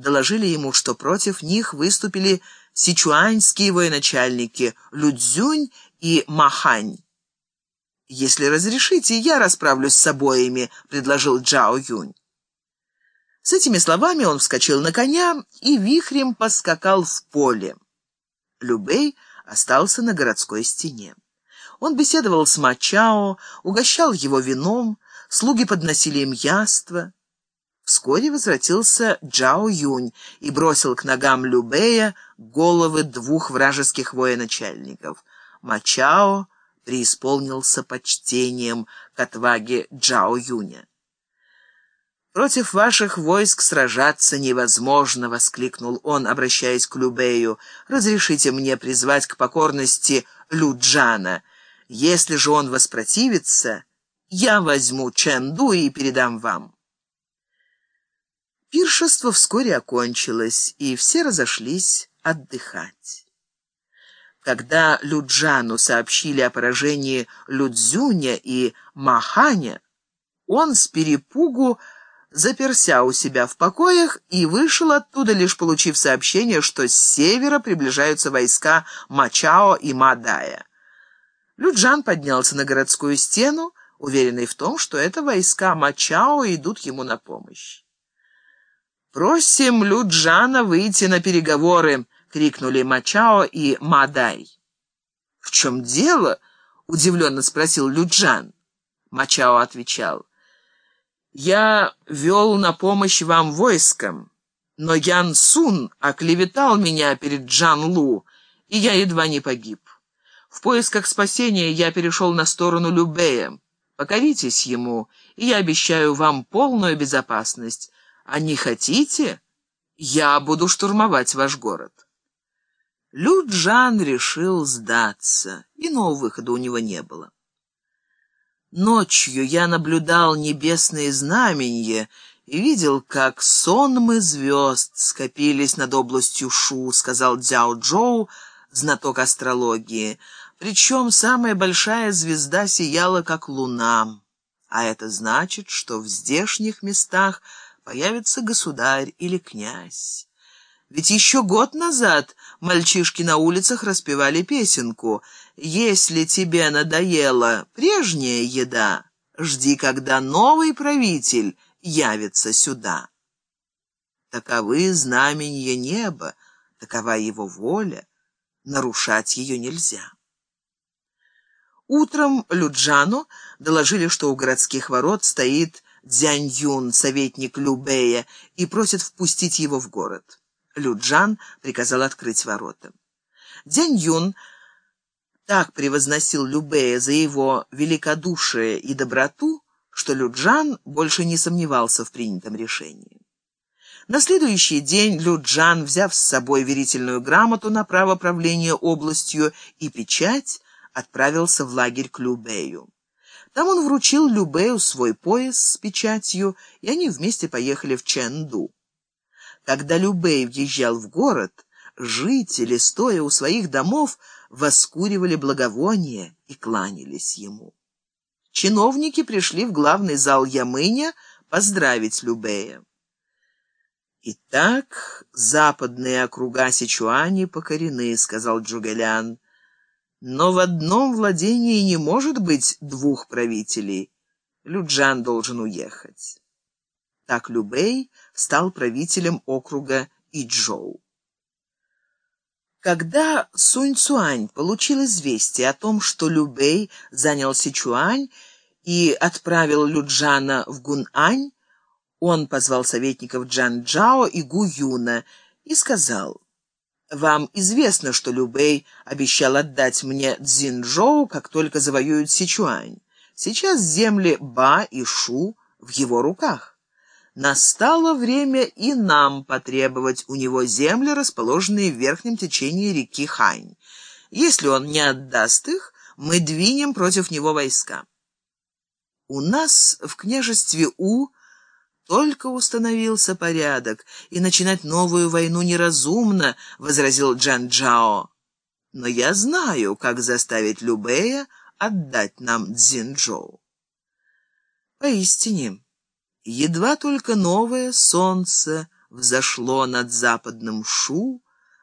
доложили ему, что против них выступили сичуаньские военачальники Людзюнь и Махань. «Если разрешите, я расправлюсь с обоими», — предложил Джао Юнь. С этими словами он вскочил на коня и вихрем поскакал в поле. Любей остался на городской стене. Он беседовал с Мачао, угощал его вином, слуги подносили им яства. Вскоре возвратился Джао Юнь и бросил к ногам Любея головы двух вражеских военачальников. Мачао преисполнился почтением к отваге Джао Юня. «Против ваших войск сражаться невозможно!» — воскликнул он, обращаясь к Любею. «Разрешите мне призвать к покорности Люджана. Если же он воспротивится, я возьму Чэнду и передам вам». Пиршество вскоре окончилось, и все разошлись отдыхать. Когда Люджану сообщили о поражении Людзюня и Маханя, он с перепугу заперся у себя в покоях и вышел оттуда, лишь получив сообщение, что с севера приближаются войска Мачао и Мадая. Люджан поднялся на городскую стену, уверенный в том, что это войска Мачао идут ему на помощь. «Просим Люджана выйти на переговоры!» — крикнули Мачао и Мадай. «В чем дело?» — удивленно спросил Люджан. Мачао отвечал. Я вел на помощь вам войском, но Ян Сун оклеветал меня перед Джан Лу, и я едва не погиб. В поисках спасения я перешел на сторону Любея. Покоритесь ему, и я обещаю вам полную безопасность. А не хотите, я буду штурмовать ваш город». Лю Джан решил сдаться, иного выхода у него не было. Ночью я наблюдал небесные знамения и видел, как сонмы звезд скопились над областью Шу, сказал Дзяо Джоу, знаток астрологии. Причем самая большая звезда сияла, как луна. А это значит, что в здешних местах появится государь или князь. Ведь еще год назад мальчишки на улицах распевали песенку «Если тебе надоела прежняя еда, жди, когда новый правитель явится сюда». Таковы знамения неба, такова его воля, нарушать ее нельзя. Утром Люджану доложили, что у городских ворот стоит Дзянь-Юн, советник Любея, и просит впустить его в город. Люджан приказал открыть ворота. Дзянь Юн так превозносил Любея за его великодушие и доброту, что Люджан больше не сомневался в принятом решении. На следующий день Люджан, взяв с собой верительную грамоту на право правления областью и печать, отправился в лагерь к Любею. Там он вручил Любею свой пояс с печатью, и они вместе поехали в Чэнду. Когда Любей въезжал в город, жители, стоя у своих домов, воскуривали благовония и кланялись ему. Чиновники пришли в главный зал Ямыня поздравить Любея. «Итак, западные округа Сичуани покорены», — сказал Джугелян. «Но в одном владении не может быть двух правителей. Люджан должен уехать». Так Любей стал правителем округа Иджоу. Когда Сунь Цуань получил известие о том, что Любей занял Сичуань и отправил Люджана в Гунань, он позвал советников Джан Джао и Гу Юна и сказал, «Вам известно, что Любей обещал отдать мне Цзинчжоу, как только завоюют Сичуань. Сейчас земли Ба и Шу в его руках. Настало время и нам потребовать у него земли, расположенные в верхнем течении реки Хань. Если он не отдаст их, мы двинем против него войска. У нас в княжестве У только установился порядок, и начинать новую войну неразумно, — возразил Джан Джао. Но я знаю, как заставить Любея отдать нам Цзинчжоу. Поистине, Едва только новое солнце взошло над западным Шу,